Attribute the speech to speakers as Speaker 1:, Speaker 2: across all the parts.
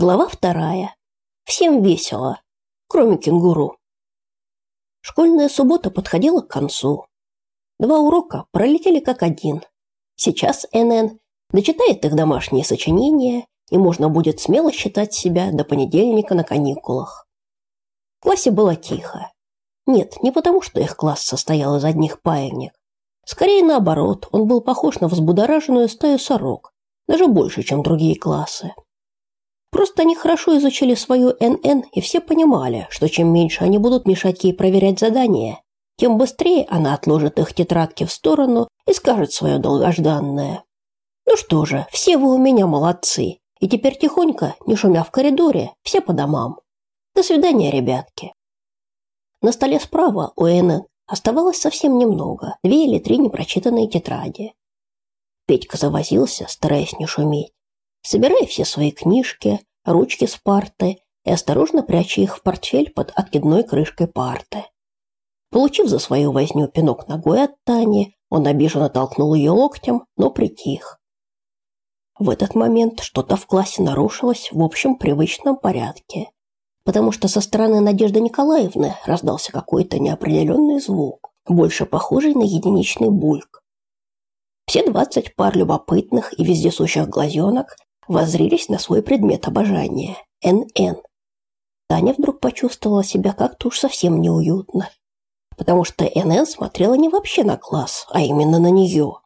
Speaker 1: Глава вторая. Всем весело, кроме кенгуру. Школьная суббота подходила к концу. Два урока пролетели как один. Сейчас НН дочитает их домашние сочинения, и можно будет смело считать себя до понедельника на каникулах. В классе было тихо. Нет, не потому, что их класс состоял из одних паевник. Скорее наоборот, он был похож на взбудораженную стаю сорок, даже больше, чем другие классы. Просто они хорошо изучили свою НН, и все понимали, что чем меньше они будут мешать ей проверять задания, тем быстрее она отложит их тетрадки в сторону и скажет свое долгожданное. Ну что же, все вы у меня молодцы. И теперь тихонько, не шумя в коридоре, все по домам. До свидания, ребятки. На столе справа у НН оставалось совсем немного, две или три непрочитанные тетради. Петька завозился, стараясь не шуметь собирая все свои книжки, ручки с парты и осторожно пряча их в портфель под откидной крышкой парты. Получив за свою возню пинок ногой от Тани, он обиженно толкнул ее локтем, но притих. В этот момент что-то в классе нарушилось в общем привычном порядке, потому что со стороны Надежды Николаевны раздался какой-то неопределенный звук, больше похожий на единичный бульк. Все двадцать пар любопытных и вездесущих глазенок воззрились на свой предмет обожания – НН. Таня вдруг почувствовала себя как-то уж совсем неуютно, потому что НН смотрела не вообще на класс, а именно на нее.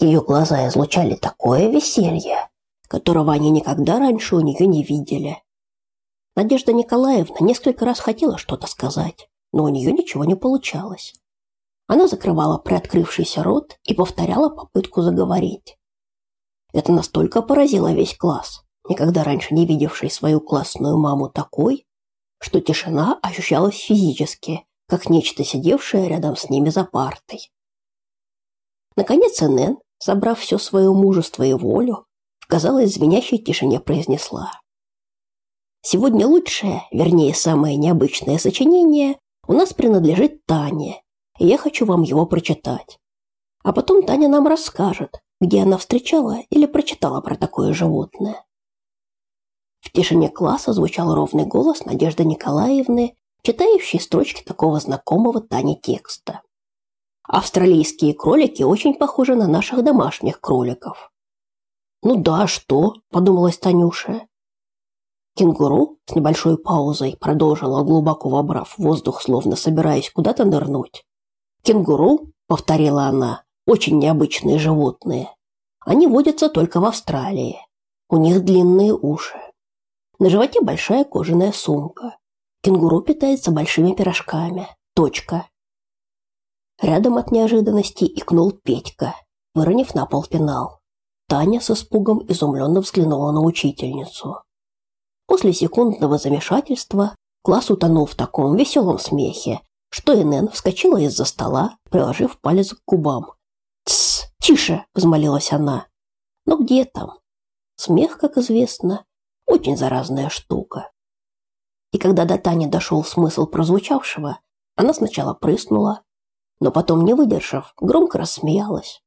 Speaker 1: Ее глаза излучали такое веселье, которого они никогда раньше у нее не видели. Надежда Николаевна несколько раз хотела что-то сказать, но у нее ничего не получалось. Она закрывала приоткрывшийся рот и повторяла попытку заговорить. Это настолько поразило весь класс, никогда раньше не видевший свою классную маму такой, что тишина ощущалась физически, как нечто сидевшее рядом с ними за партой. Наконец Энн, собрав все свое мужество и волю, в, казалось, звенящей тишине произнесла. «Сегодня лучшее, вернее, самое необычное сочинение у нас принадлежит Тане, и я хочу вам его прочитать. А потом Таня нам расскажет, где она встречала или прочитала про такое животное. В тишине класса звучал ровный голос Надежды Николаевны, читающей строчки такого знакомого Тане текста. Австралийские кролики очень похожи на наших домашних кроликов. Ну да, что, подумалась Танюша. Кенгуру с небольшой паузой продолжила, глубоко вобрав воздух, словно собираясь куда-то нырнуть. Кенгуру, повторила она, очень необычные животные. Они водятся только в Австралии. У них длинные уши. На животе большая кожаная сумка. Кенгуру питается большими пирожками. Точка. Рядом от неожиданности икнул Петька, выронив на пол пенал. Таня с испугом изумленно взглянула на учительницу. После секундного замешательства класс утонул в таком веселом смехе, что Энн вскочила из-за стола, приложив палец к губам «Тссс, тише!» – взмолилась она. «Но где там?» Смех, как известно, очень заразная штука. И когда до Тани дошел смысл прозвучавшего, она сначала прыснула, но потом, не выдержав, громко рассмеялась.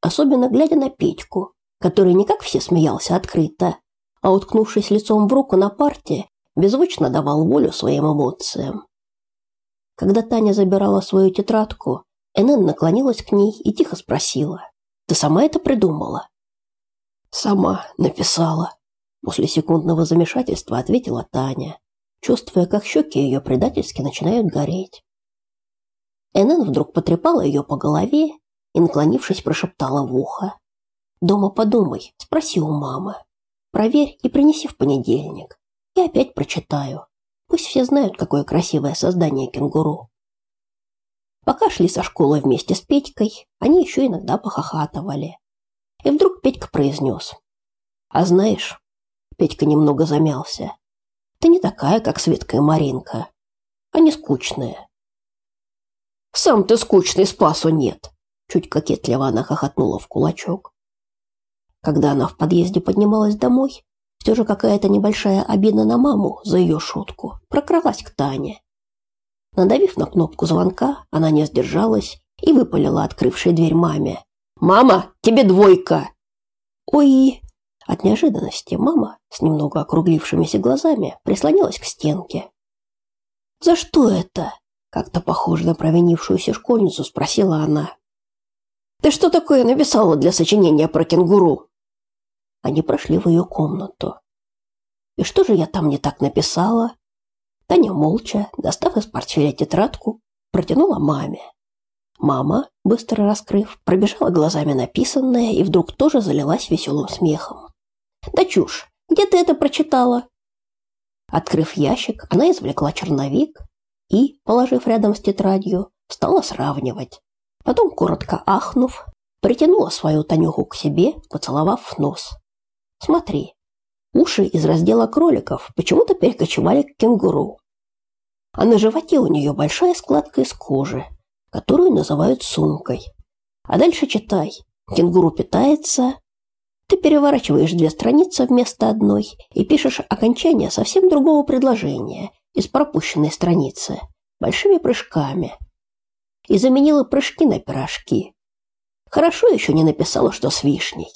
Speaker 1: Особенно глядя на Петьку, который не как все смеялся открыто, а уткнувшись лицом в руку на парте, беззвучно давал волю своим эмоциям. Когда Таня забирала свою тетрадку, Энн наклонилась к ней и тихо спросила. «Ты сама это придумала?» «Сама написала». После секундного замешательства ответила Таня, чувствуя, как щеки ее предательски начинают гореть. Энн вдруг потрепала ее по голове и, наклонившись, прошептала в ухо. «Дома подумай, спроси у мамы. Проверь и принеси в понедельник. Я опять прочитаю. Пусть все знают, какое красивое создание кенгуру». Пока шли со школы вместе с Петькой, они еще иногда похохатывали. И вдруг Петька произнес. «А знаешь...» Петька немного замялся. «Ты не такая, как Светка и Маринка. Они скучные». «Сам ты скучный, спасу нет!» Чуть кокетливо она хохотнула в кулачок. Когда она в подъезде поднималась домой, все же какая-то небольшая обида на маму за ее шутку прокралась к Тане. Надавив на кнопку звонка, она не сдержалась и выпалила открывшей дверь маме. «Мама, тебе двойка!» «Ой!» От неожиданности мама с немного округлившимися глазами прислонилась к стенке. «За что это?» – как-то похоже на провинившуюся школьницу спросила она. «Ты что такое написала для сочинения про кенгуру?» Они прошли в ее комнату. «И что же я там не так написала?» Таня молча, достав из портфеля тетрадку, протянула маме. Мама, быстро раскрыв, пробежала глазами написанное и вдруг тоже залилась веселым смехом. «Да чушь! Где ты это прочитала?» Открыв ящик, она извлекла черновик и, положив рядом с тетрадью, стала сравнивать. Потом, коротко ахнув, притянула свою Танюху к себе, поцеловав в нос. «Смотри, уши из раздела кроликов почему-то перекочевали к кенгуру. А на животе у нее большая складка из кожи, которую называют сумкой. А дальше читай. Кенгуру питается, ты переворачиваешь две страницы вместо одной и пишешь окончание совсем другого предложения из пропущенной страницы большими прыжками. И заменила прыжки на пирожки. Хорошо еще не написала, что с вишней.